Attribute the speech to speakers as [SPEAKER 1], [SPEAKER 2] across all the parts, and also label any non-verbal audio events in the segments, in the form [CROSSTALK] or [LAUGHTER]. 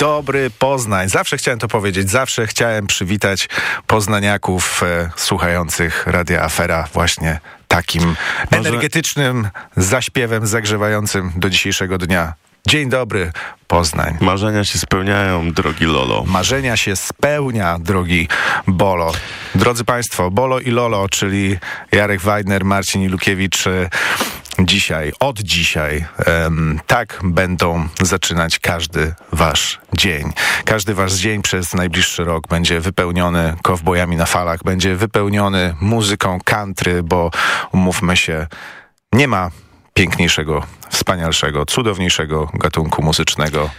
[SPEAKER 1] Dobry Poznań. Zawsze chciałem to powiedzieć, zawsze chciałem przywitać poznaniaków e, słuchających Radia Afera właśnie takim Może... energetycznym zaśpiewem zagrzewającym do dzisiejszego dnia. Dzień dobry, Poznań.
[SPEAKER 2] Marzenia się spełniają, drogi Lolo.
[SPEAKER 1] Marzenia się spełnia, drogi Bolo. Drodzy Państwo, Bolo i Lolo, czyli Jarek Weidner, Marcin Ilukiewicz, e, dzisiaj, od dzisiaj, um, tak będą zaczynać każdy wasz dzień. Każdy wasz dzień przez najbliższy rok będzie wypełniony kowbojami na falach, będzie wypełniony muzyką country, bo umówmy się, nie ma piękniejszego, wspanialszego, cudowniejszego gatunku muzycznego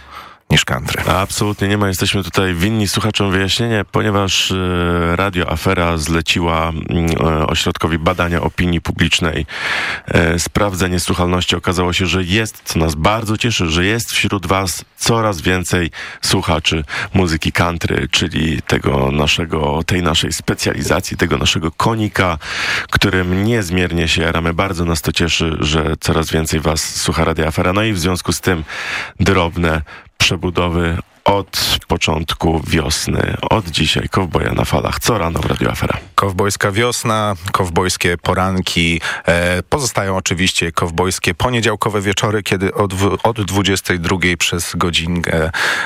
[SPEAKER 1] niż country.
[SPEAKER 2] Absolutnie nie ma. Jesteśmy tutaj winni słuchaczom wyjaśnienie, ponieważ e, Radio Afera zleciła mm, e, ośrodkowi badania opinii publicznej e, sprawdzenie słuchalności. Okazało się, że jest, co nas bardzo cieszy, że jest wśród was coraz więcej słuchaczy muzyki country, czyli tego naszego, tej naszej specjalizacji, tego naszego konika, którym niezmiernie się jaramy. Bardzo nas to cieszy, że coraz więcej was słucha Radio Afera. No i w związku z tym drobne przebudowy od początku wiosny, od dzisiaj Kowboja na falach. Co rano w Radio Afera?
[SPEAKER 1] Kowbojska wiosna, kowbojskie poranki. E, pozostają oczywiście kowbojskie poniedziałkowe wieczory, kiedy od, od 22 przez godzinę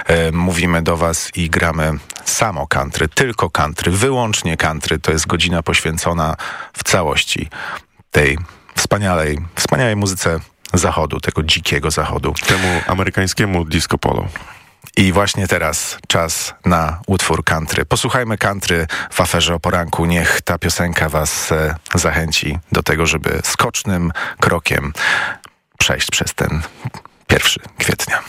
[SPEAKER 1] e, mówimy do was i gramy samo country, tylko country, wyłącznie country. To jest godzina poświęcona w całości tej wspaniałej, wspaniałej muzyce zachodu, tego dzikiego zachodu.
[SPEAKER 2] Temu amerykańskiemu disco polo.
[SPEAKER 1] I właśnie teraz czas na utwór country. Posłuchajmy country w aferze o poranku. Niech ta piosenka was e, zachęci do tego, żeby skocznym krokiem przejść przez ten pierwszy kwietnia.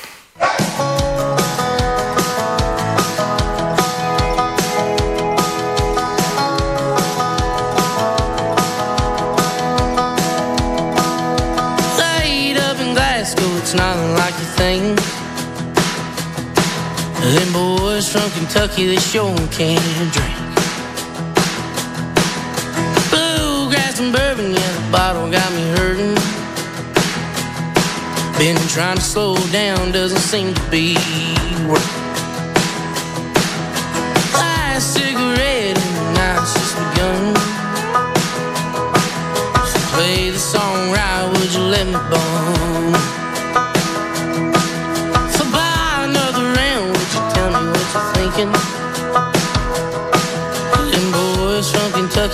[SPEAKER 1] Kentucky, they sure can drink. Bluegrass and bourbon, yeah, the bottle got me hurting. Been trying to slow down, doesn't seem to be working. Last cigarette and the night's just begun. So play the song right, would you let me bum?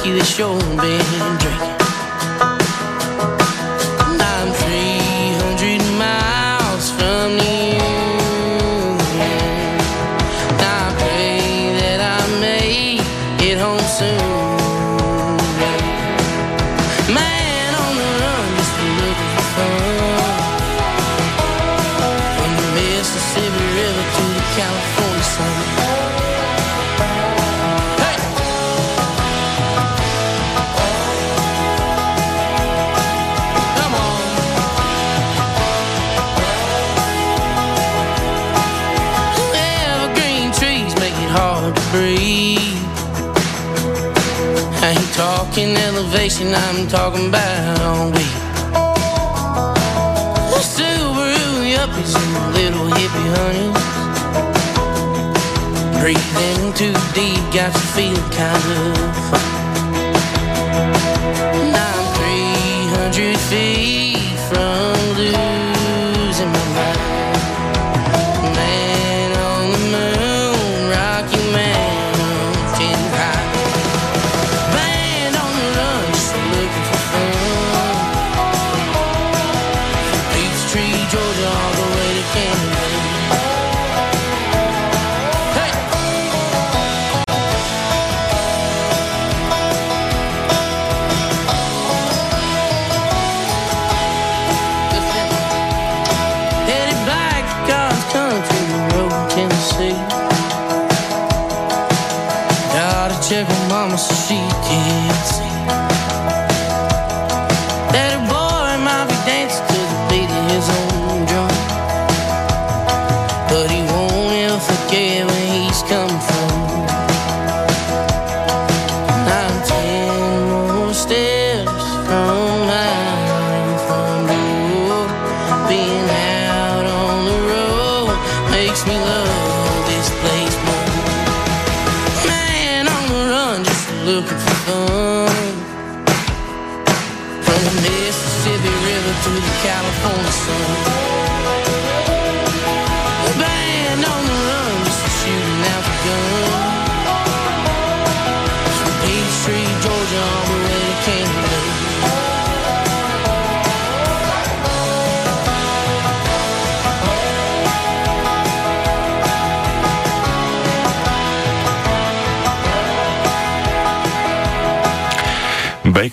[SPEAKER 1] You've been drinking. I'm talking about we. Subaru yuppies and little hippie honeys. Breathing too deep, got you feeling kind of funny.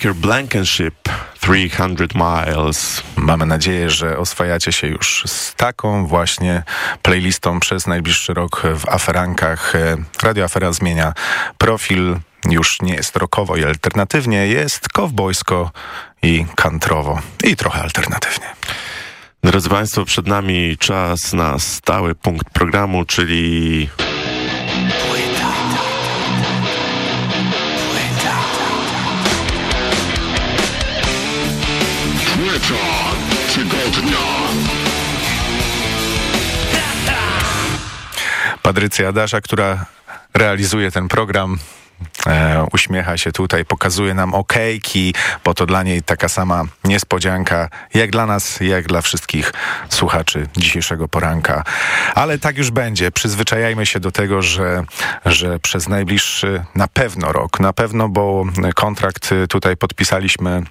[SPEAKER 2] Baker Blankenship 300 Miles.
[SPEAKER 1] Mamy nadzieję, że oswajacie się już z taką właśnie playlistą przez najbliższy rok w Aferankach. Radio Afera zmienia profil. Już nie jest rockowo i alternatywnie, jest kowbojsko i kantrowo. I trochę alternatywnie.
[SPEAKER 2] Drodzy Państwo, przed nami czas na stały punkt programu, czyli
[SPEAKER 3] Płyta tygodnia.
[SPEAKER 1] Patrycja Dasza, która realizuje ten program, e, uśmiecha się tutaj, pokazuje nam okejki, bo to dla niej taka sama niespodzianka, jak dla nas, jak dla wszystkich słuchaczy dzisiejszego poranka. Ale tak już będzie. Przyzwyczajajmy się do tego, że, że przez najbliższy na pewno rok, na pewno, bo kontrakt tutaj podpisaliśmy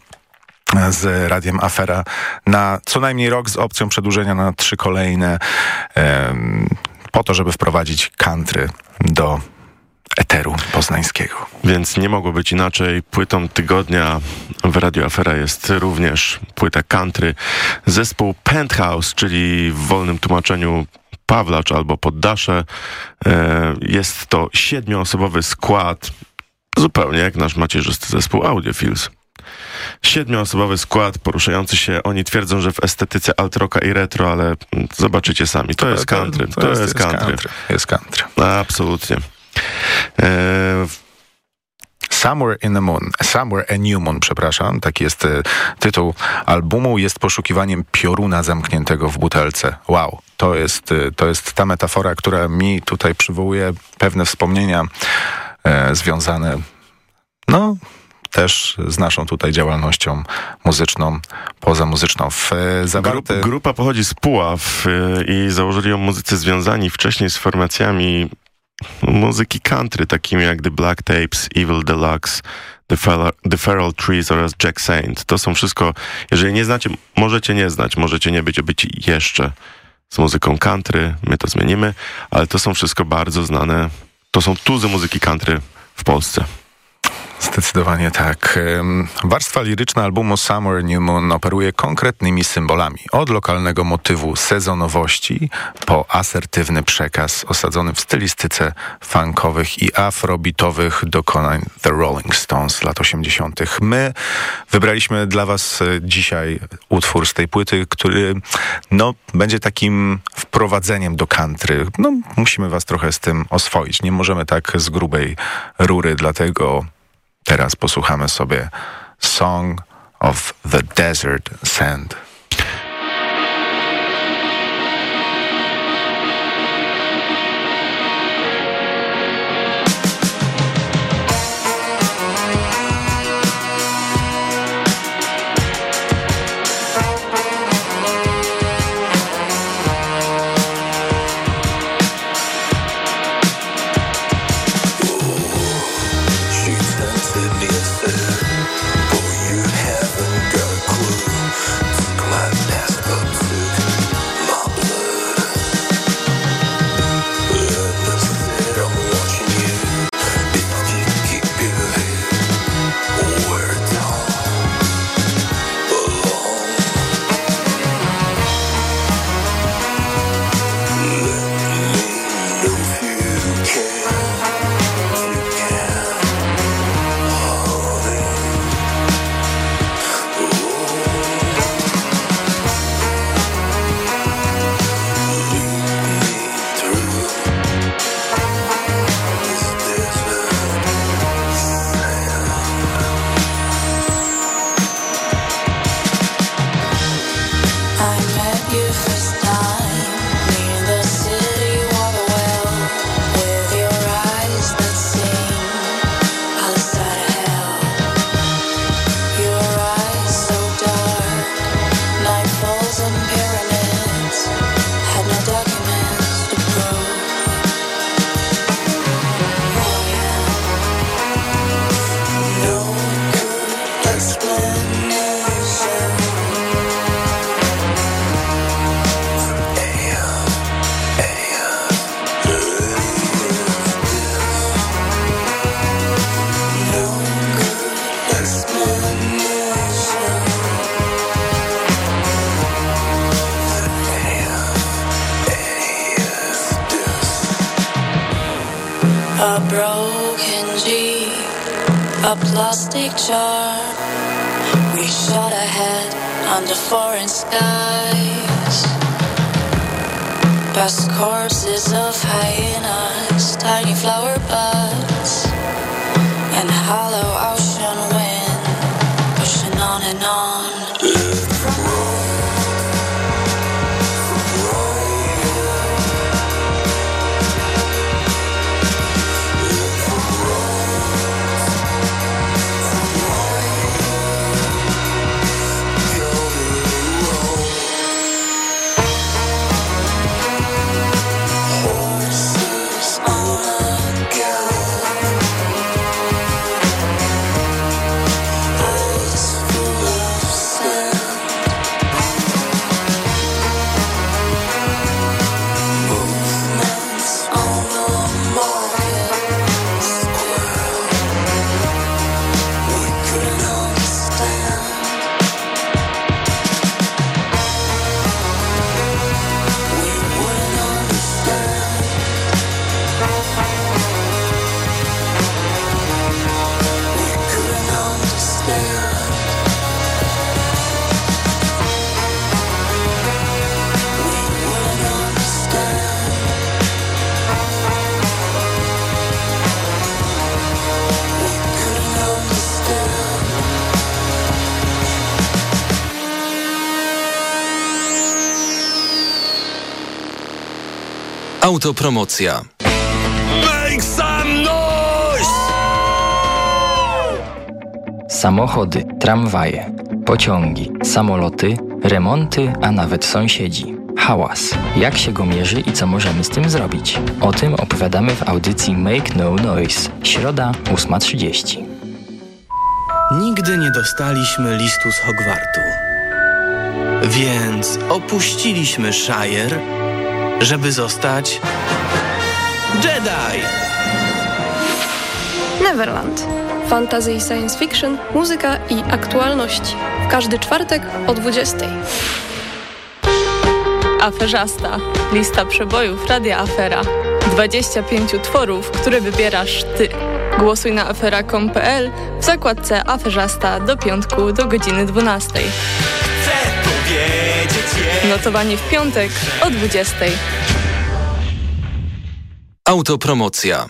[SPEAKER 1] z Radiem Afera na co najmniej rok z opcją przedłużenia na trzy kolejne po to, żeby wprowadzić country do eteru poznańskiego.
[SPEAKER 2] Więc nie mogło być inaczej. Płytą tygodnia w Radio Afera jest również płyta country. Zespół Penthouse, czyli w wolnym tłumaczeniu Pawlacz albo Poddasze. E, Jest to siedmioosobowy skład, zupełnie jak nasz macierzysty zespół Audiophils. Siedmioosobowy skład poruszający się, oni twierdzą, że w estetyce alt rocka i retro, ale mm, zobaczycie sami, to jest country. To, jest, country.
[SPEAKER 1] Jest country.
[SPEAKER 2] Absolutnie. E,
[SPEAKER 1] Somewhere in the Moon, Somewhere a New Moon, przepraszam, taki jest e, tytuł albumu, jest poszukiwaniem pioruna zamkniętego w butelce. Wow, to jest, e, to jest ta metafora, która mi tutaj przywołuje pewne wspomnienia e, związane, no, też z naszą tutaj działalnością muzyczną, pozamuzyczną. W e, zawarte...
[SPEAKER 2] Grup, grupa pochodzi z Puław y, i założyli ją muzycy związani wcześniej z formacjami muzyki country, takimi jak The Black Tapes, Evil Deluxe, The, Feral, The Feral Trees oraz Jack Saint. To są wszystko, jeżeli nie znacie, możecie nie znać, możecie nie być obyci jeszcze z muzyką country, my to zmienimy, ale to są wszystko bardzo znane, to są tuzy muzyki country w Polsce.
[SPEAKER 1] Zdecydowanie tak. Warstwa liryczna albumu Summer New Moon operuje konkretnymi symbolami. Od lokalnego motywu sezonowości po asertywny przekaz osadzony w stylistyce funkowych i afrobitowych dokonań The Rolling Stones lat 80. My wybraliśmy dla was e, dzisiaj utwór z tej płyty, który no, będzie takim wprowadzeniem do country. No, musimy was trochę z tym oswoić. Nie możemy tak z grubej rury, dlatego Teraz posłuchamy sobie Song of the Desert Sand.
[SPEAKER 3] Broken G, a plastic jar. We shot ahead under foreign skies. Past corpses of hyenas, tiny flower buds, and hollow ocean
[SPEAKER 4] Autopromocja.
[SPEAKER 5] Make some noise!
[SPEAKER 6] Samochody, tramwaje, pociągi, samoloty, remonty, a nawet sąsiedzi. Hałas. Jak się go mierzy i co możemy z tym zrobić? O tym opowiadamy w audycji Make No Noise. Środa 8.30.
[SPEAKER 5] Nigdy nie dostaliśmy listu z Hogwartu. Więc opuściliśmy Shire, żeby zostać Jedi.
[SPEAKER 7] Neverland. Fantasy i science fiction, muzyka i aktualności. W każdy czwartek o 20.
[SPEAKER 8] Aferzasta. Lista przebojów Radia Afera. 25 utworów, które wybierasz ty. Głosuj na afera.com.pl w zakładce Aferzasta do piątku do godziny 12. Notowanie w piątek o 20.
[SPEAKER 4] Autopromocja.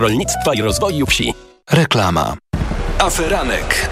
[SPEAKER 9] Rolnictwa i Rozwoju Wsi.
[SPEAKER 4] Reklama. Aferanek.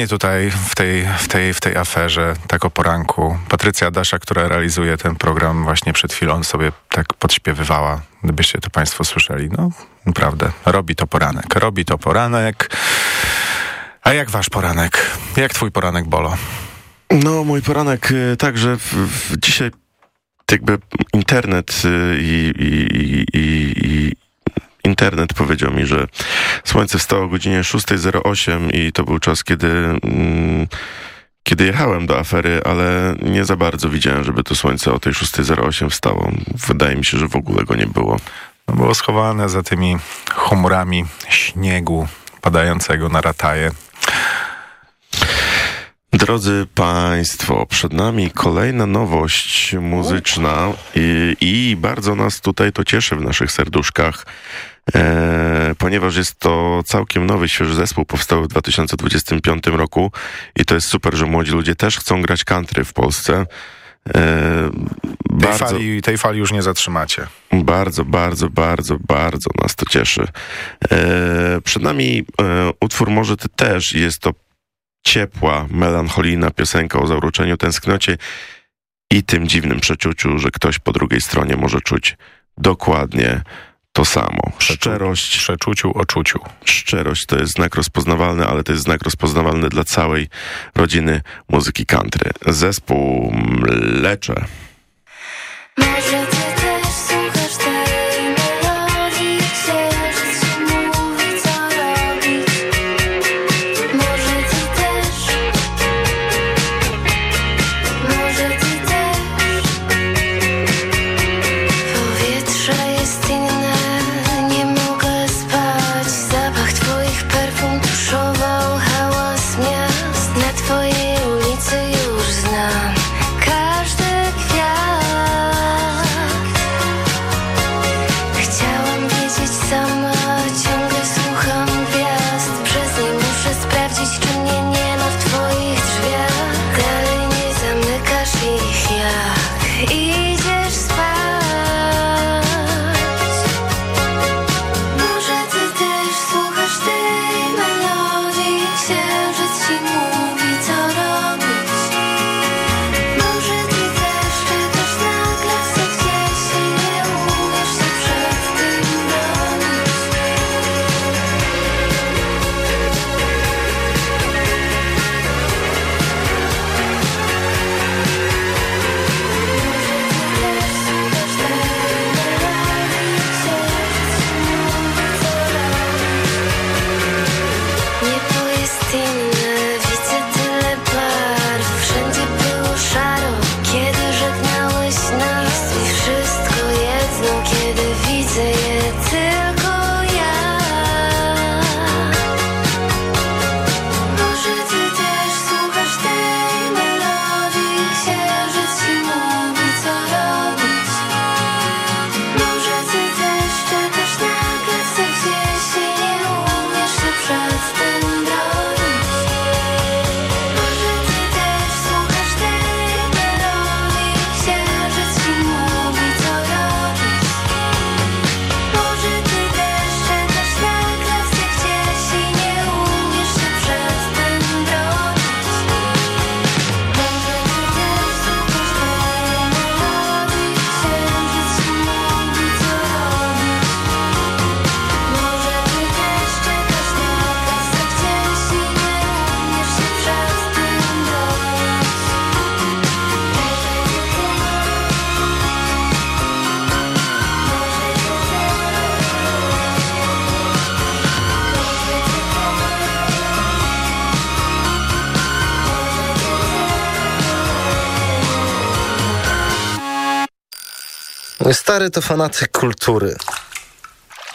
[SPEAKER 1] Fajnie tutaj w tej, w, tej, w tej aferze, tak o poranku. Patrycja Dasza, która realizuje ten program właśnie przed chwilą sobie tak podśpiewywała, gdybyście to państwo słyszeli. No, naprawdę, robi to poranek. Robi to poranek. A jak wasz poranek? Jak twój poranek, Bolo?
[SPEAKER 2] No, mój poranek y, także dzisiaj jakby internet y, i, i, i, i internet powiedział mi, że słońce wstało o godzinie 6.08 i to był czas, kiedy mm, kiedy jechałem do afery, ale nie za bardzo widziałem, żeby to słońce o tej 6.08 wstało. Wydaje mi się, że w ogóle go nie było.
[SPEAKER 1] No, było schowane za tymi chmurami śniegu padającego na rataje.
[SPEAKER 2] Drodzy Państwo, przed nami kolejna nowość muzyczna i, i bardzo nas tutaj to cieszy w naszych serduszkach, e, ponieważ jest to całkiem nowy, świeży zespół, powstały w 2025 roku i to jest super, że młodzi ludzie też chcą grać country w Polsce. E,
[SPEAKER 1] Tej, fali, tej fali już nie zatrzymacie.
[SPEAKER 2] Bardzo, bardzo, bardzo, bardzo nas to cieszy. E, przed nami e, utwór Może Ty też jest to ciepła, melancholijna piosenka o zauroczeniu, tęsknocie i tym dziwnym przeczuciu, że ktoś po drugiej stronie może czuć dokładnie to samo. Szczerość.
[SPEAKER 1] Przeczuciu, oczuciu.
[SPEAKER 2] Szczerość to jest znak rozpoznawalny, ale to jest znak rozpoznawalny dla całej rodziny muzyki country. Zespół Mlecze.
[SPEAKER 10] Może muszę
[SPEAKER 4] Mój stary to fanatyk kultury.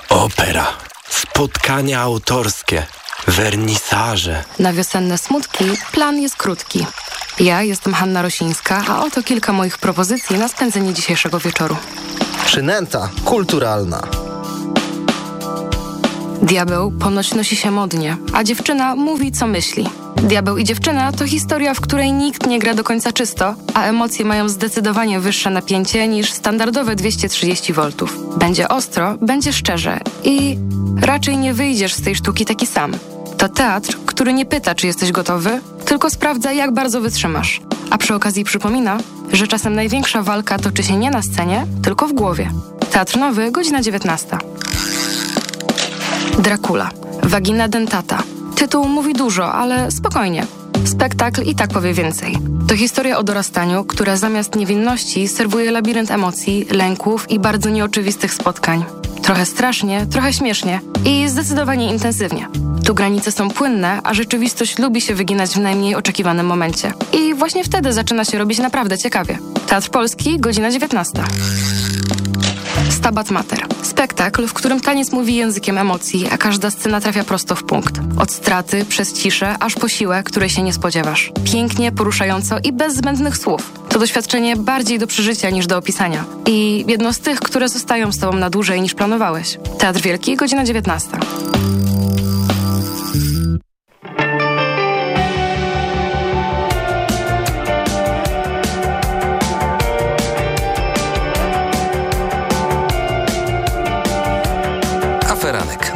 [SPEAKER 11] Opera, spotkania autorskie, wernisaże.
[SPEAKER 12] Na wiosenne smutki plan jest krótki. Ja jestem Hanna Rosińska, a oto kilka moich propozycji na spędzenie dzisiejszego wieczoru.
[SPEAKER 4] Przynęta kulturalna.
[SPEAKER 12] Diabeł ponoć nosi się modnie, a dziewczyna mówi, co myśli. Diabeł i dziewczyna to historia, w której nikt nie gra do końca czysto, a emocje mają zdecydowanie wyższe napięcie niż standardowe 230 V. Będzie ostro, będzie szczerze i raczej nie wyjdziesz z tej sztuki taki sam. To teatr, który nie pyta, czy jesteś gotowy, tylko sprawdza, jak bardzo wytrzymasz. A przy okazji przypomina, że czasem największa walka toczy się nie na scenie, tylko w głowie. Teatr Nowy, godzina 19. Dracula. Wagina dentata. Tytuł mówi dużo, ale spokojnie. Spektakl i tak powie więcej. To historia o dorastaniu, która zamiast niewinności serwuje labirynt emocji, lęków i bardzo nieoczywistych spotkań. Trochę strasznie, trochę śmiesznie i zdecydowanie intensywnie. Tu granice są płynne, a rzeczywistość lubi się wyginać w najmniej oczekiwanym momencie. I właśnie wtedy zaczyna się robić naprawdę ciekawie. Teatr Polski, godzina 19. Stabat Mater. Spektakl, w którym taniec mówi językiem emocji, a każda scena trafia prosto w punkt. Od straty, przez ciszę, aż po siłę, której się nie spodziewasz. Pięknie, poruszająco i bez zbędnych słów. To doświadczenie bardziej do przeżycia niż do opisania. I jedno z tych, które zostają z tobą na dłużej niż planowałeś. Teatr Wielki, godzina 19.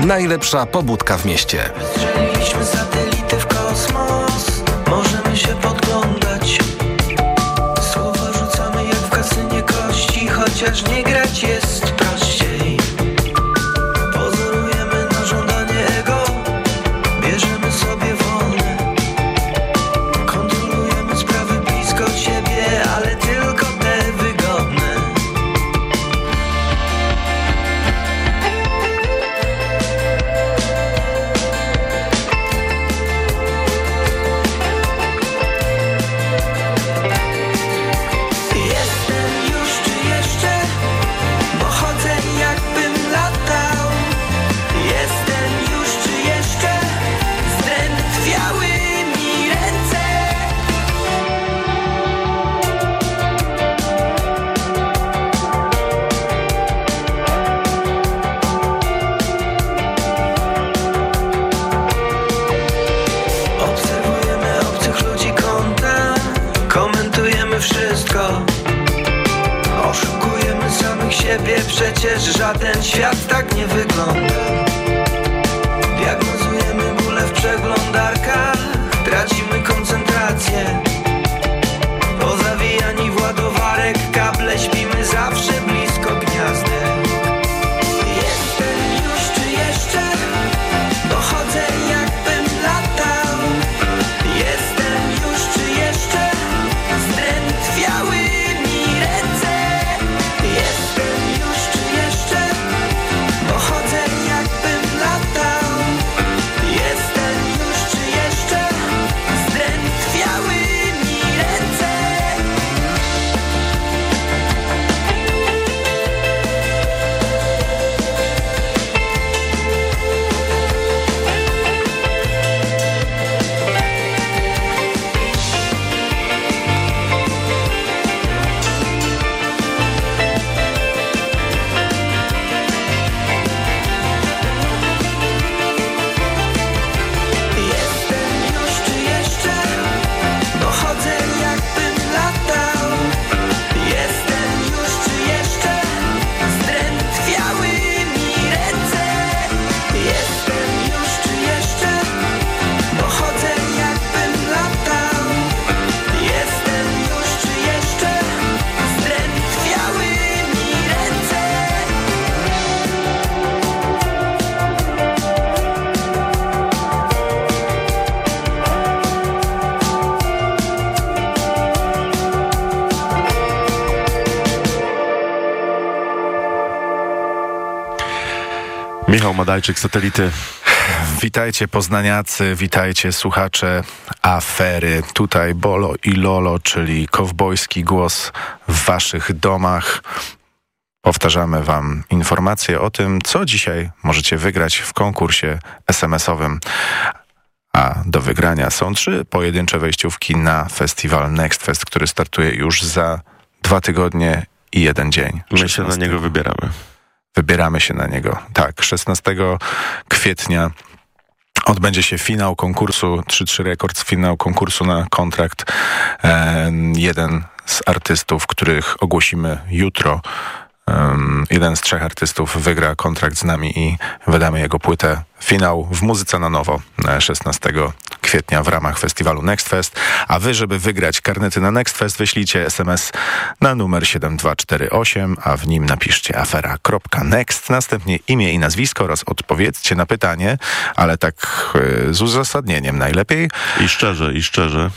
[SPEAKER 13] Najlepsza pobudka w mieście.
[SPEAKER 14] W kosmos, możemy się podglądać. Słowa rzucamy jak w kości, chociaż nie grać
[SPEAKER 2] jest. Madajczyk, satelity.
[SPEAKER 1] Witajcie poznaniacy, witajcie słuchacze afery. Tutaj Bolo i Lolo, czyli kowbojski głos w waszych domach. Powtarzamy wam informacje o tym, co dzisiaj możecie wygrać w konkursie SMS-owym. A do wygrania są trzy pojedyncze wejściówki na festiwal Next Fest, który startuje już za dwa tygodnie i jeden dzień.
[SPEAKER 2] My się na
[SPEAKER 1] 16
[SPEAKER 2] niego wybieramy.
[SPEAKER 1] Wybieramy się na niego. Tak, 16 kwietnia odbędzie się finał konkursu, 3-3 Records, finał konkursu na kontrakt. E, jeden z artystów, których ogłosimy jutro, em, jeden z trzech artystów wygra kontrakt z nami i wydamy jego płytę. Finał w Muzyce na Nowo e, 16 kwietnia w ramach festiwalu Next Fest. A wy, żeby wygrać karnety na Next Fest, wyślijcie SMS na numer 7248, a w nim napiszcie afera.next, następnie imię i nazwisko oraz odpowiedzcie na pytanie, ale tak e, z uzasadnieniem najlepiej.
[SPEAKER 2] I szczerze, i szczerze.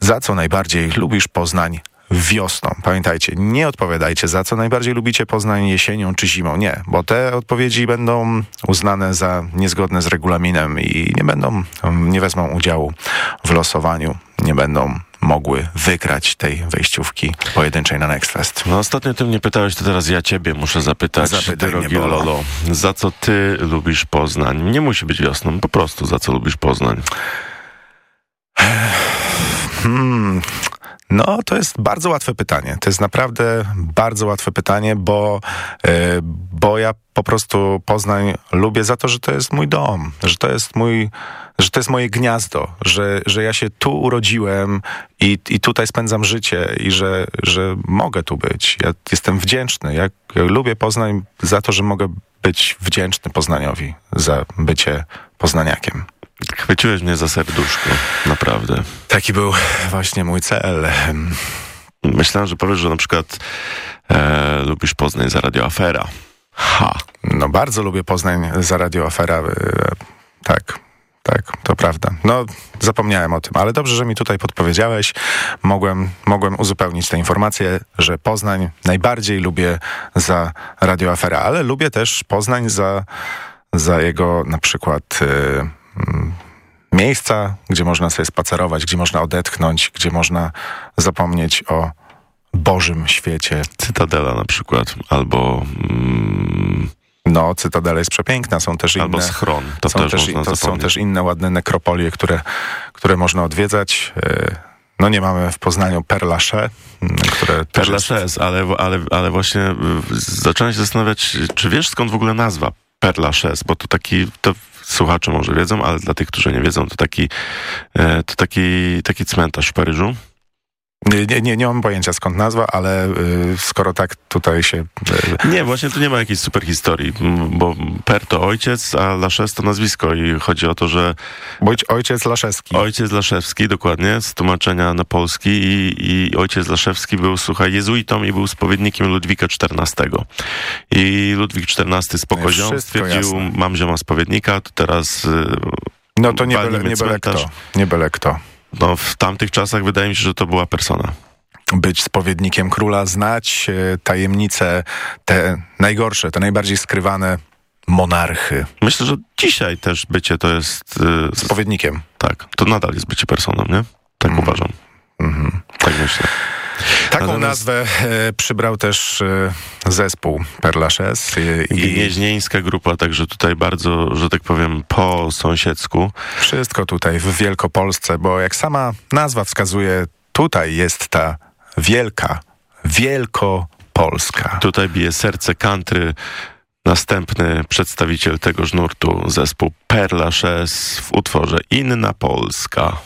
[SPEAKER 1] Za co najbardziej lubisz Poznań wiosną? Pamiętajcie, nie odpowiadajcie za co najbardziej lubicie Poznań jesienią czy zimą. Nie, bo te odpowiedzi będą uznane za niezgodne z regulaminem i nie będą, nie wezmą udziału w losowaniu, nie będą mogły wygrać tej wejściówki pojedynczej na Next Fest.
[SPEAKER 2] No ostatnio ty mnie pytałeś, to teraz ja ciebie muszę zapytać,
[SPEAKER 1] Zapytaj
[SPEAKER 2] drogi. Lolo. Za co ty lubisz Poznań? Nie musi być wiosną, po prostu za co lubisz Poznań?
[SPEAKER 1] Hmm. No, to jest bardzo łatwe pytanie. To jest naprawdę bardzo łatwe pytanie, bo, e, bo ja po prostu Poznań lubię za to, że to jest mój dom, że to jest mój, że to jest moje gniazdo, że, że ja się tu urodziłem i, i tutaj spędzam życie i że, że mogę tu być. Ja jestem wdzięczny. Ja, ja lubię Poznań za to, że mogę być wdzięczny Poznaniowi za bycie poznaniakiem.
[SPEAKER 2] Chwyciłeś mnie za serduszko, naprawdę.
[SPEAKER 1] Taki był właśnie mój cel.
[SPEAKER 2] Myślałem, że powiesz, że na przykład e, lubisz Poznań za Radio Afera. Ha.
[SPEAKER 1] No bardzo lubię Poznań za Radio Afera. e, Tak, tak, to prawda. No, zapomniałem o tym, ale dobrze, że mi tutaj podpowiedziałeś. Mogłem, mogłem uzupełnić tę informację, że Poznań najbardziej lubię za Radio Afera, ale lubię też Poznań za, za jego na przykład e, miejsca, gdzie można sobie spacerować, gdzie można odetchnąć, gdzie można zapomnieć o Bożym świecie.
[SPEAKER 2] Cytadela na przykład, albo... Mm,
[SPEAKER 1] no, Cytadela jest przepiękna, są też inne...
[SPEAKER 2] Albo Schron, to
[SPEAKER 1] są
[SPEAKER 2] też
[SPEAKER 1] też,
[SPEAKER 2] można
[SPEAKER 1] to są też inne ładne nekropolie, które, które można odwiedzać. E, No nie mamy w Poznaniu Père Lachaise, m, które
[SPEAKER 2] Père
[SPEAKER 1] jest...
[SPEAKER 2] Ale, ale, ale właśnie y, zacząłem się zastanawiać, czy wiesz skąd w ogóle nazwa Père Lachaise, bo to taki, to słuchacze może wiedzą, ale dla tych, którzy nie wiedzą, to taki, e, to taki, taki cmentarz w Paryżu.
[SPEAKER 1] Nie, nie, nie mam pojęcia skąd nazwa, ale y, skoro tak tutaj się... Y,
[SPEAKER 2] Nie, właśnie tu nie ma jakiejś super historii, bo Per to ojciec, a Laszes to nazwisko i chodzi o to, że...
[SPEAKER 1] Bądź ojciec Laszewski.
[SPEAKER 2] Ojciec Laszewski, dokładnie, z tłumaczenia na polski i, i ojciec Laszewski był, słuchaj, jezuitą i był spowiednikiem Ludwika XIV. I Ludwik XIV ziom,
[SPEAKER 1] Wszystko
[SPEAKER 2] stwierdził,
[SPEAKER 1] jasne.
[SPEAKER 2] mam zioma spowiednika, to teraz... y,
[SPEAKER 1] no to nie byle, nie byle kto. Nie byle kto.
[SPEAKER 2] No, w tamtych czasach wydaje mi się, że to była persona.
[SPEAKER 1] Być spowiednikiem króla, znać e, tajemnice, te najgorsze, te najbardziej skrywane monarchy.
[SPEAKER 2] Myślę, że dzisiaj też bycie to jest... y,
[SPEAKER 1] Spowiednikiem.
[SPEAKER 2] Tak, to nadal jest bycie personą, nie? Tak uważam. Tak myślę.
[SPEAKER 1] Taką
[SPEAKER 2] Natomiast-
[SPEAKER 1] nazwę e, przybrał też e, zespół Perlashes. I, i
[SPEAKER 2] Gnieźnieńska grupa, także tutaj bardzo, że tak powiem, po sąsiedzku.
[SPEAKER 1] wszystko tutaj w Wielkopolsce, bo jak sama nazwa wskazuje, tutaj jest ta wielka, Wielkopolska.
[SPEAKER 2] Tutaj bije serce country. Następny przedstawiciel tegoż nurtu, zespół Perla w utworze Inna Polska.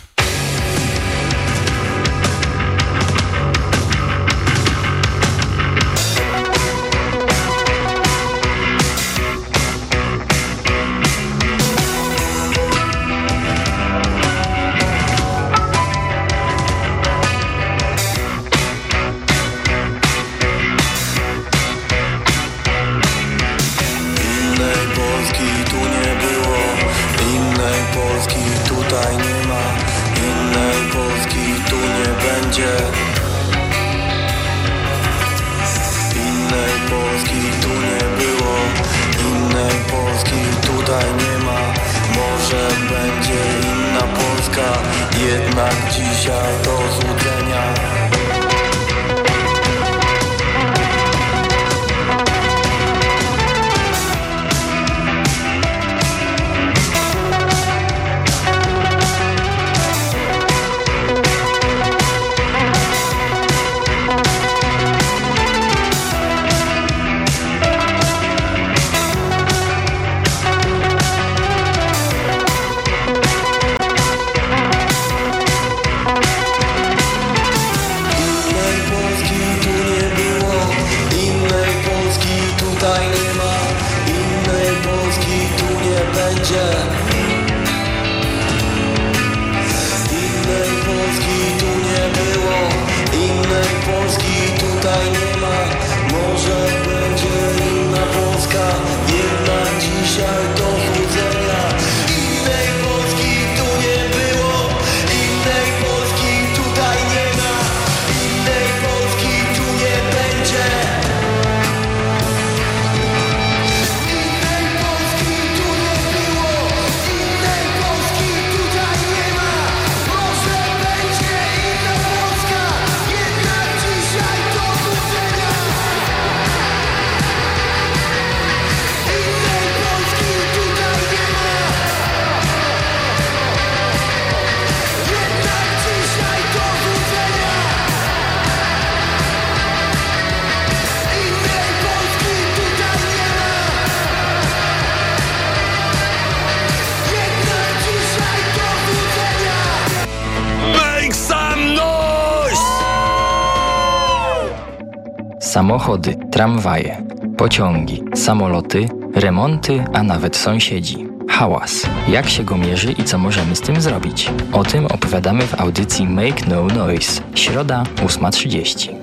[SPEAKER 6] Samochody, tramwaje, pociągi, samoloty, remonty, a nawet sąsiedzi. Hałas. Jak się go mierzy i co możemy z tym zrobić? O tym opowiadamy w audycji Make No Noise. Środa 8.30.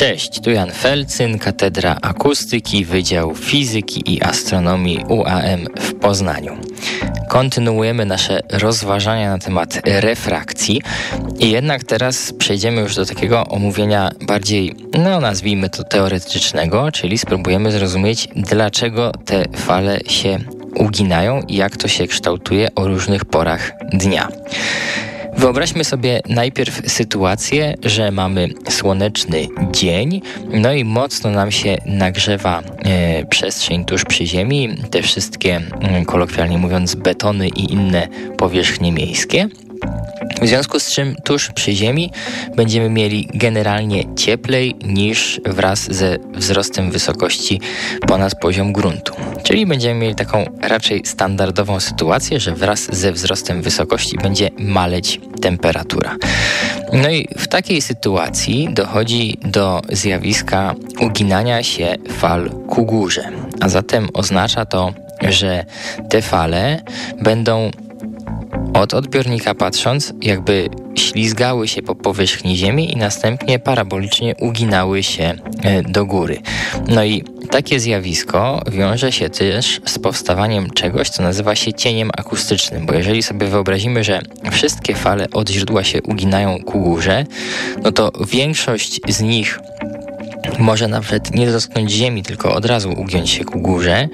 [SPEAKER 6] Cześć, tu Jan Felcyn, Katedra Akustyki, Wydział Fizyki i Astronomii UAM w Poznaniu. Kontynuujemy nasze rozważania na temat refrakcji i jednak teraz przejdziemy już do takiego omówienia bardziej, no nazwijmy to teoretycznego, czyli spróbujemy zrozumieć, dlaczego te fale się uginają i jak to się kształtuje o różnych porach dnia. Wyobraźmy sobie najpierw sytuację, że mamy słoneczny dzień, no i mocno nam się nagrzewa e, przestrzeń tuż przy Ziemi, te wszystkie, mm, kolokwialnie mówiąc, betony i inne powierzchnie miejskie. W związku z czym tuż przy Ziemi będziemy mieli generalnie cieplej niż wraz ze wzrostem wysokości ponad poziom gruntu. Czyli będziemy mieli taką raczej standardową sytuację, że wraz ze wzrostem wysokości będzie maleć temperatura. No i w takiej sytuacji dochodzi do zjawiska uginania się fal ku górze. A zatem oznacza to, że te fale będą od odbiornika patrząc, jakby ślizgały się po powierzchni Ziemi i następnie parabolicznie uginały się e, do góry. No i takie zjawisko wiąże się też z powstawaniem czegoś, co nazywa się cieniem akustycznym, bo jeżeli sobie wyobrazimy, że wszystkie fale od źródła się uginają ku górze, no to większość z nich może nawet nie dotknąć ziemi, tylko od razu ugiąć się ku górze.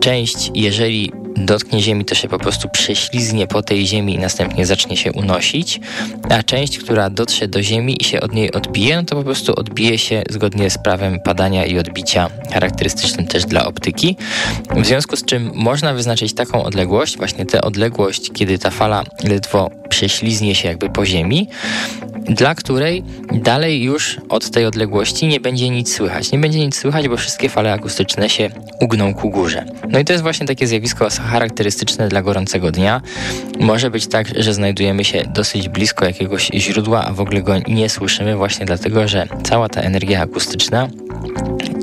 [SPEAKER 6] Część, jeżeli dotknie ziemi, to się po prostu prześlizgnie po tej ziemi i następnie zacznie się unosić, a część, która dotrze do ziemi i się od niej odbije, no to po prostu odbije się zgodnie z prawem padania i odbicia charakterystycznym też dla optyki. W związku z czym można wyznaczyć taką odległość, właśnie tę odległość, kiedy ta fala ledwo prześlizgnie się jakby po ziemi, dla której dalej już od tej odległości nie będzie nic słychać. Nie będzie nic słychać, bo wszystkie fale akustyczne się ugną ku górze. No i to jest właśnie takie zjawisko charakterystyczne dla gorącego dnia. Może być tak, że znajdujemy się dosyć blisko jakiegoś źródła, a w ogóle go nie słyszymy właśnie dlatego, że cała ta energia akustyczna,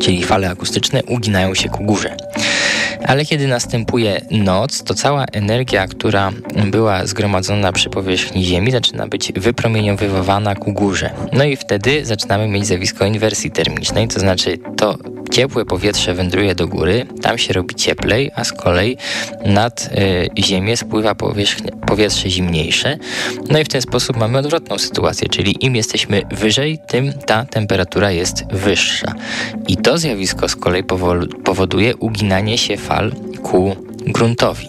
[SPEAKER 6] czyli fale akustyczne uginają się ku górze. Ale kiedy następuje noc, to cała energia, która była zgromadzona przy powierzchni Ziemi, zaczyna być wypromieniowywana ku górze. No i wtedy zaczynamy mieć zjawisko inwersji termicznej, to znaczy to ciepłe powietrze wędruje do góry, tam się robi cieplej, a z kolei nad y, ziemię spływa powietrze zimniejsze. No i w ten sposób mamy odwrotną sytuację, czyli im jesteśmy wyżej, tym ta temperatura jest wyższa. I to zjawisko z kolei powoduje uginanie się fal ku gruntowi.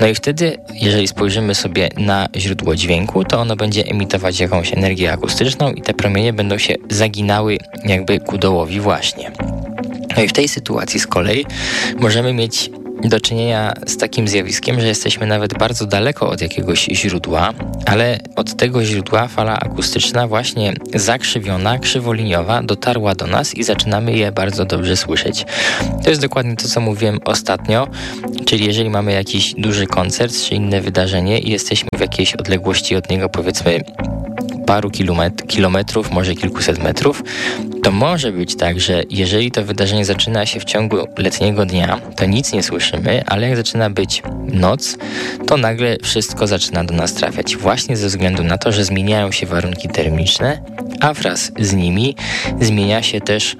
[SPEAKER 6] No i wtedy, jeżeli spojrzymy sobie na źródło dźwięku, to ono będzie emitować jakąś energię akustyczną i te promienie będą się zaginały jakby ku dołowi właśnie. No i w tej sytuacji z kolei możemy mieć do czynienia z takim zjawiskiem, że jesteśmy nawet bardzo daleko od jakiegoś źródła, ale od tego źródła fala akustyczna właśnie zakrzywiona, krzywoliniowa dotarła do nas i zaczynamy je bardzo dobrze słyszeć. To jest dokładnie to, co mówiłem ostatnio, czyli jeżeli mamy jakiś duży koncert czy inne wydarzenie i jesteśmy w jakiejś odległości od niego powiedzmy paru kilometrów, może kilkuset metrów, to może być tak, że jeżeli to wydarzenie zaczyna się w ciągu letniego dnia, to nic nie słyszymy, ale jak zaczyna być noc, to nagle wszystko zaczyna do nas trafiać. Właśnie ze względu na to, że zmieniają się warunki termiczne, a wraz z nimi zmienia się też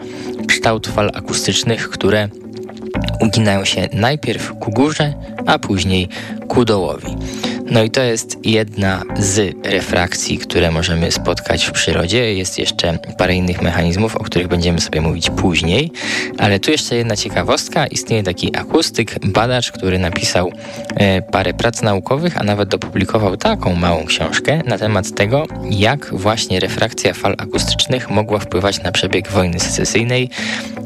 [SPEAKER 6] kształt fal akustycznych, które uginają się najpierw ku górze, a później ku dołowi. No i to jest jedna z refrakcji, które możemy spotkać w przyrodzie. Jest jeszcze parę innych mechanizmów, o których będziemy sobie mówić później, ale tu jeszcze jedna ciekawostka. Istnieje taki akustyk, badacz, który napisał e, parę prac naukowych, a nawet opublikował taką małą książkę na temat tego, jak właśnie refrakcja fal akustycznych mogła wpływać na przebieg wojny secesyjnej.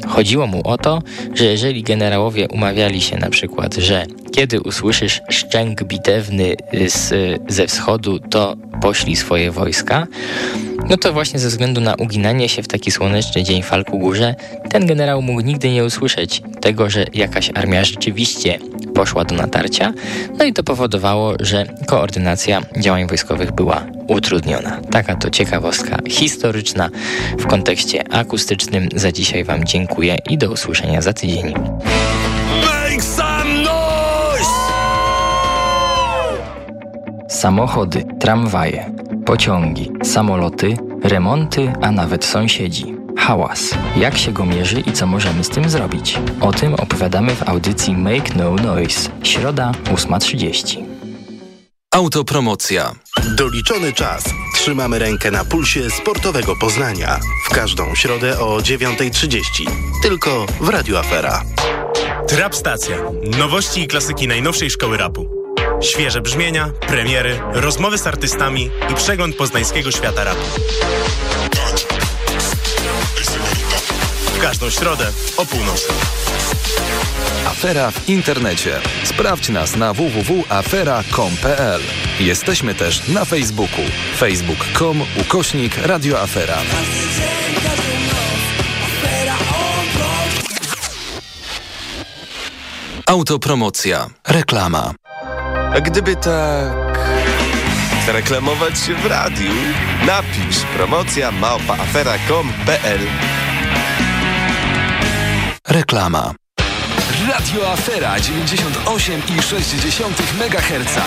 [SPEAKER 6] Chodziło mu o to, że jeżeli generałowie umawiali się na przykład, że kiedy usłyszysz szczęk bitewny z, ze wschodu, to poślij swoje wojska, no to właśnie ze względu na uginanie się w taki słoneczny dzień Falku Górze, ten generał mógł nigdy nie usłyszeć tego, że jakaś armia rzeczywiście poszła do natarcia, no i to powodowało, że koordynacja działań wojskowych była utrudniona. Taka to ciekawostka historyczna w kontekście akustycznym. Za dzisiaj Wam dziękuję i do usłyszenia za tydzień. Samochody, tramwaje, pociągi, samoloty, remonty, a nawet sąsiedzi. Hałas. Jak się go mierzy i co możemy z tym zrobić? O tym opowiadamy w audycji Make No Noise. Środa 8.30.
[SPEAKER 13] Autopromocja.
[SPEAKER 15] Doliczony czas. Trzymamy rękę na pulsie sportowego Poznania. W każdą środę o 9.30. Tylko w Radio Afera.
[SPEAKER 16] Trap Stacja. Nowości i klasyki najnowszej szkoły rapu. Świeże brzmienia, premiery, rozmowy z artystami i przegląd poznańskiego świata rapu. każdą środę o północy.
[SPEAKER 13] Afera w internecie. Sprawdź nas na www.afera.com.pl. Jesteśmy też na Facebooku. facebook.com ukośnik radioafera. Autopromocja. Reklama.
[SPEAKER 17] A gdyby tak reklamować się w radiu, napisz promocja małpaafera.com.pl
[SPEAKER 13] Reklama. Radio Afera 98,6 MHz.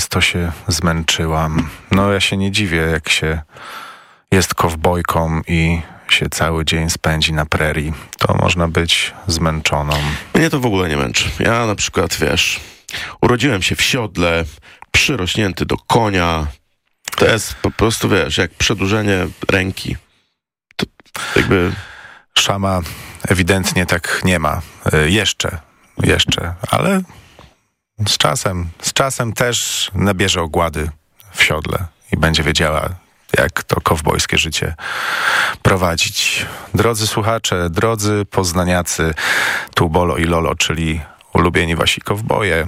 [SPEAKER 10] Teraz to się zmęczyłam.
[SPEAKER 1] No ja się nie dziwię, jak się jest kowbojką i się cały dzień spędzi na prerii. To można być zmęczoną.
[SPEAKER 2] Mnie to w ogóle nie męczy. Ja na przykład, wiesz, urodziłem się w siodle, przyrośnięty do konia. To jest po prostu, wiesz, jak przedłużenie ręki. To jakby...
[SPEAKER 1] Szama ewidentnie tak nie ma. Y, Jeszcze, jeszcze, ale z czasem, z czasem też nabierze ogłady w siodle i będzie wiedziała, jak to kowbojskie życie prowadzić. Drodzy słuchacze, drodzy poznaniacy, tu Bolo i Lolo, czyli ulubieni wasi kowboje.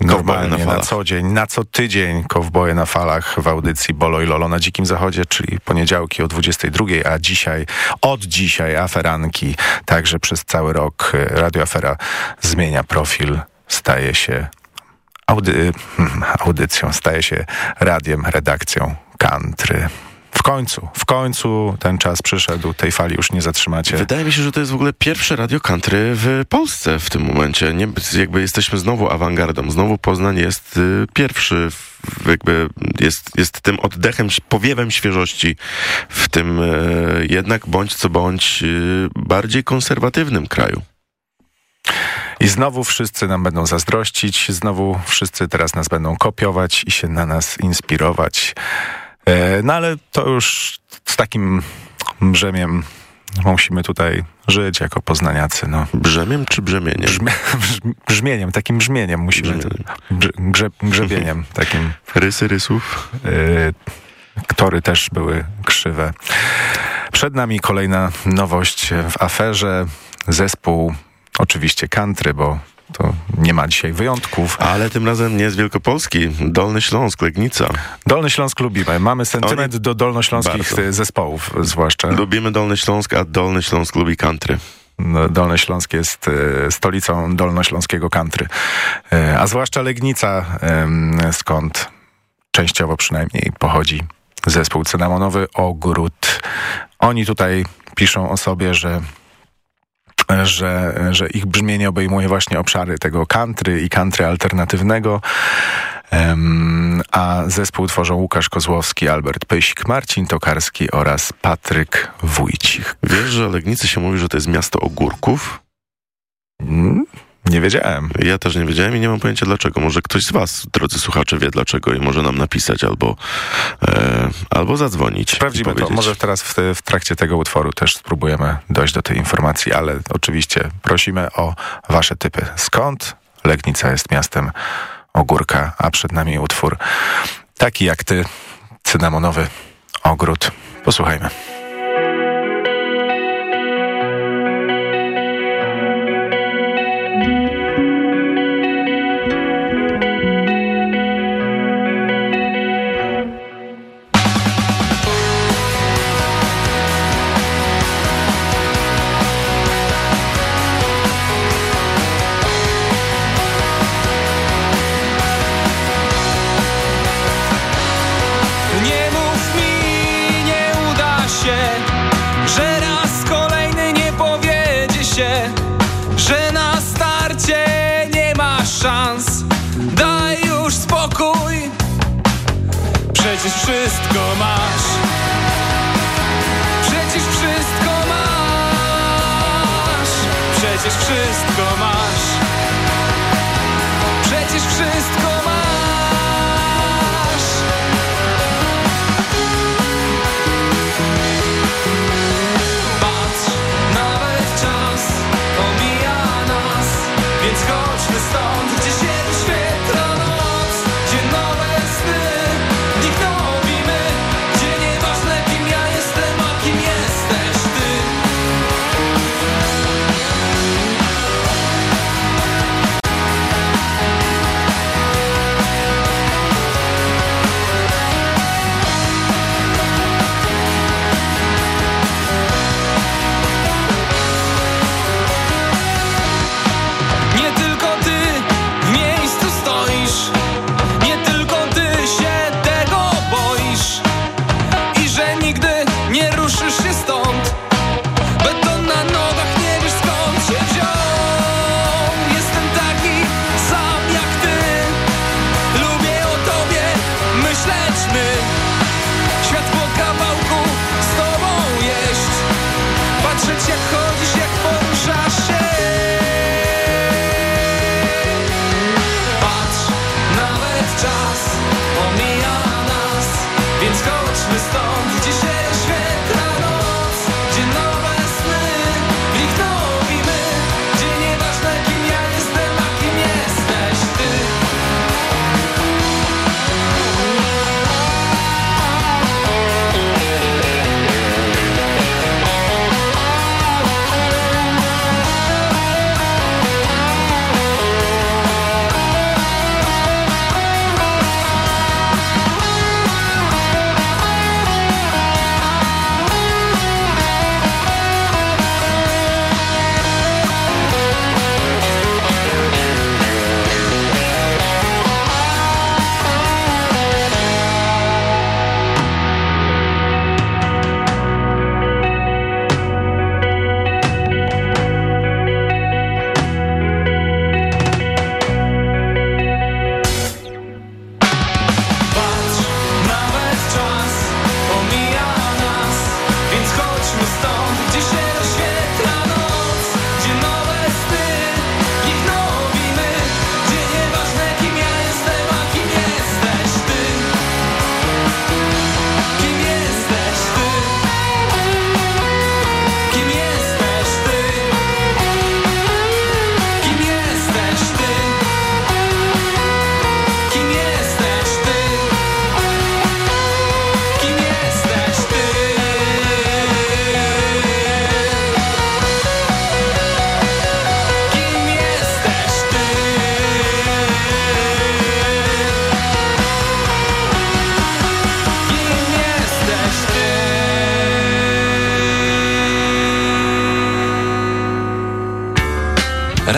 [SPEAKER 1] Normalnie,
[SPEAKER 2] na
[SPEAKER 1] na, co dzień, na co tydzień kowboje na falach w audycji Bolo i Lolo na Dzikim Zachodzie, czyli poniedziałki o 22, a dzisiaj, od dzisiaj aferanki, także przez cały rok y, Radio Afera zmienia profil, staje się audy [LAUGHS] audycją, staje się radiem, redakcją country. W końcu, w końcu ten czas przyszedł, tej fali już nie zatrzymacie.
[SPEAKER 2] Wydaje mi się, że to jest w ogóle pierwsze radio country w Polsce w tym momencie. Nie, jakby jesteśmy znowu awangardą. Znowu Poznań jest y, pierwszy, w- jakby jest, jest tym oddechem, powiewem świeżości w tym y, jednak bądź co bądź y, bardziej konserwatywnym kraju.
[SPEAKER 1] I znowu wszyscy nam będą zazdrościć, znowu wszyscy teraz nas będą kopiować i się na nas inspirować. E, No ale to już z takim brzemiem musimy tutaj żyć jako poznaniacy. No.
[SPEAKER 2] Brzemiem czy brzemieniem?
[SPEAKER 1] Brzmie, [LAUGHS] brz- brzmieniem, takim brzmieniem musimy. Brze, grze, grzebieniem [LAUGHS] takim.
[SPEAKER 2] Rysy rysów?
[SPEAKER 1] Y, tory też były krzywe. Przed nami kolejna nowość w aferze. Zespół, oczywiście country, bo to nie ma dzisiaj wyjątków.
[SPEAKER 2] Ale tym razem nie z Wielkopolski. Dolny Śląsk, Legnica.
[SPEAKER 1] Dolny Śląsk lubimy. Mamy sentyment
[SPEAKER 2] Oni-
[SPEAKER 1] do dolnośląskich
[SPEAKER 2] Bardzo.
[SPEAKER 1] zespołów zwłaszcza.
[SPEAKER 2] Lubimy Dolny Śląsk, a Dolny Śląsk lubi country.
[SPEAKER 1] No, Dolny Śląsk jest e, stolicą dolnośląskiego country. E, a zwłaszcza Legnica, skąd częściowo przynajmniej pochodzi zespół cynamonowy Ogród. Oni tutaj piszą o sobie, że że, że ich brzmienie obejmuje właśnie obszary tego country i country alternatywnego, a zespół tworzą Łukasz Kozłowski, Albert Pysik, Marcin Tokarski oraz Patryk Wójcik.
[SPEAKER 2] Wiesz, że Legnicy się mówi, że to jest miasto ogórków?
[SPEAKER 1] Mm, Nie wiedziałem.
[SPEAKER 2] Ja też nie wiedziałem i nie mam pojęcia dlaczego. Może ktoś z was, drodzy słuchacze, wie dlaczego i może nam napisać albo, e, albo zadzwonić.
[SPEAKER 1] Sprawdzimy to. Może teraz w, w trakcie tego utworu też spróbujemy dojść do tej informacji, ale oczywiście prosimy o wasze typy. Skąd Legnica jest miastem ogórka, a przed nami utwór taki jak ty, cynamonowy ogród. Posłuchajmy.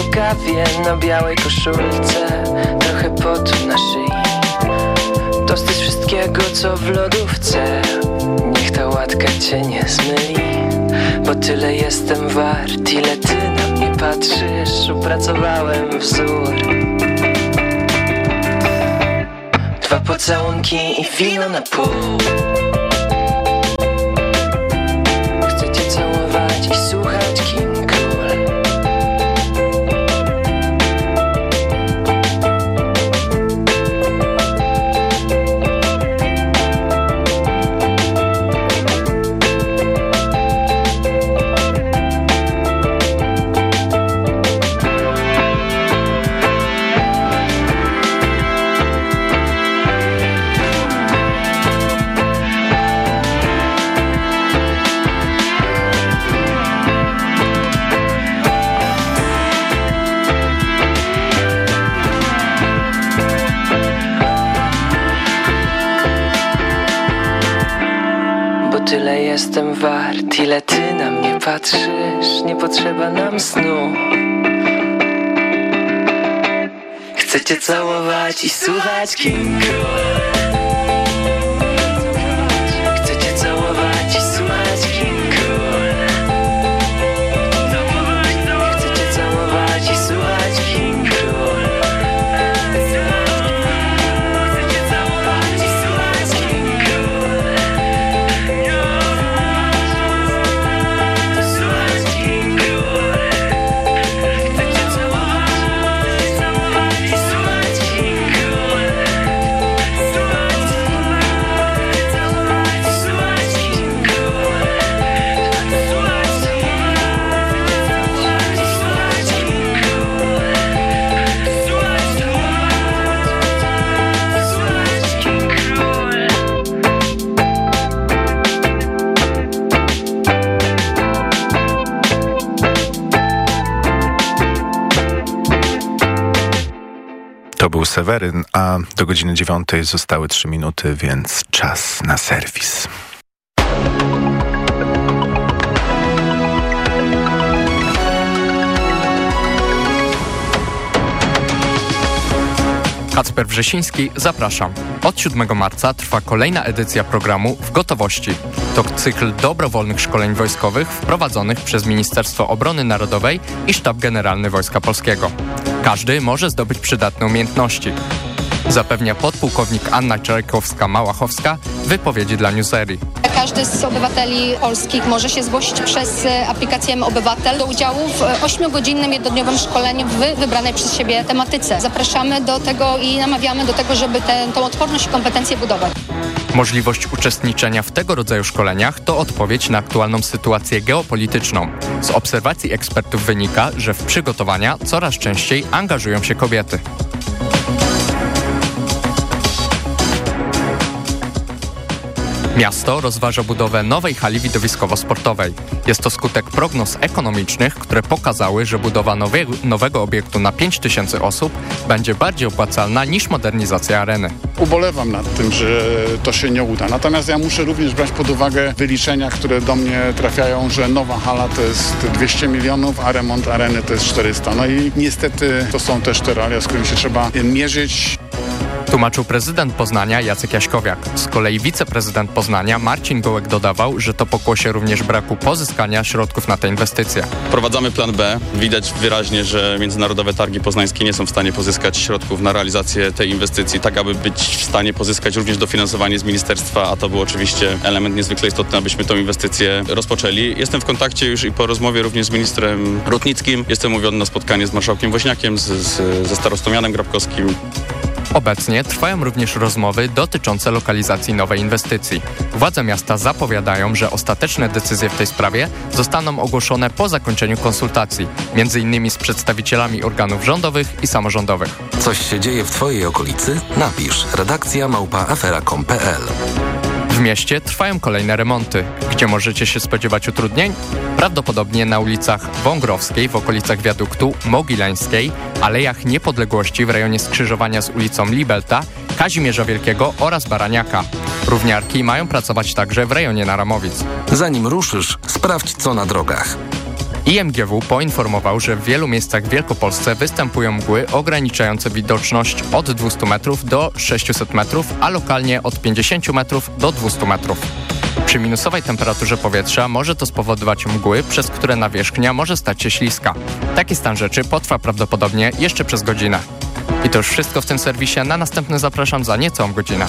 [SPEAKER 18] Plama po kawie na białej koszulce Trochę potu na szyi. Tosty z wszystkiego co w lodówce. Niech ta łatka cię nie zmyli. Bo tyle jestem wart Ile ty na mnie patrzysz. Opracowałem wzór. Dwa pocałunki i wino na pół jestem wart, ile ty na mnie patrzysz? Nie potrzeba nam snu. Chcę cię całować i słuchać King Cole
[SPEAKER 1] A do godziny dziewiątej zostały trzy minuty, więc czas na serwis.
[SPEAKER 19] Kacper Wrzesiński, zapraszam. Od 7 marca trwa kolejna edycja programu W Gotowości. To cykl dobrowolnych szkoleń wojskowych wprowadzonych przez Ministerstwo Obrony Narodowej i Sztab Generalny Wojska Polskiego. Każdy może zdobyć przydatne umiejętności. Zapewnia podpułkownik Anna Czajkowska-Małachowska w wypowiedzi dla Newserii.
[SPEAKER 20] Każdy z obywateli polskich może się zgłosić przez e, aplikację M-Obywatel do udziału w e, ośmiogodzinnym jednodniowym szkoleniu w wybranej przez siebie tematyce. Zapraszamy do tego i namawiamy do tego, żeby tę odporność i kompetencje budować.
[SPEAKER 19] Możliwość uczestniczenia w tego rodzaju szkoleniach to odpowiedź na aktualną sytuację geopolityczną. Z obserwacji ekspertów wynika, że w przygotowania coraz częściej angażują się kobiety. Miasto rozważa budowę nowej hali widowiskowo-sportowej. Jest to skutek prognoz ekonomicznych, które pokazały, że budowa nowe, nowego obiektu na 5 tysięcy osób będzie bardziej opłacalna niż modernizacja areny.
[SPEAKER 21] Ubolewam nad tym, że to się nie uda. Natomiast ja muszę również brać pod uwagę wyliczenia, które do mnie trafiają, że nowa hala to jest 200 milionów, a remont areny to jest 400. No i niestety to są też te realia, z którymi się trzeba mierzyć.
[SPEAKER 19] Tłumaczył prezydent Poznania Jacek Jaśkowiak. Z kolei wiceprezydent Poznania Marcin Gołek dodawał, że to pokłosie również braku pozyskania środków na te inwestycje.
[SPEAKER 22] Wprowadzamy plan B. Widać wyraźnie, że międzynarodowe targi poznańskie nie są w stanie pozyskać środków na realizację tej inwestycji, tak aby być w stanie pozyskać również dofinansowanie z ministerstwa, a to był oczywiście element niezwykle istotny, abyśmy tą inwestycję rozpoczęli. Jestem w kontakcie już i po rozmowie również z ministrem Rutnickim. Jestem mówiony na spotkanie z marszałkiem Woźniakiem, z, z, ze starostą Janem Grabkowskim.
[SPEAKER 19] Obecnie trwają również rozmowy dotyczące lokalizacji nowej inwestycji. Władze miasta zapowiadają, że ostateczne decyzje w tej sprawie zostaną ogłoszone po zakończeniu konsultacji, innymi z przedstawicielami organów rządowych i samorządowych.
[SPEAKER 13] Coś się dzieje w Twojej okolicy? Napisz redakcja małpaafera.com.pl
[SPEAKER 19] W mieście trwają kolejne remonty. Gdzie możecie się spodziewać utrudnień? Prawdopodobnie na ulicach Wągrowskiej w okolicach wiaduktu, Mogileńskiej, Alejach Niepodległości w rejonie skrzyżowania z ulicą Libelta, Kazimierza Wielkiego oraz Baraniaka. Równiarki mają pracować także w rejonie Naramowic.
[SPEAKER 13] Zanim ruszysz, sprawdź co na drogach.
[SPEAKER 19] IMGW poinformował, że w wielu miejscach w Wielkopolsce występują mgły ograniczające widoczność od 200 metrów do 600 metrów, a lokalnie od 50 metrów do 200 metrów. Przy minusowej temperaturze powietrza może to spowodować mgły, przez które nawierzchnia może stać się śliska. Taki stan rzeczy potrwa prawdopodobnie jeszcze przez godzinę. I to już wszystko w tym serwisie. Na następny zapraszam za niecałą godzinę.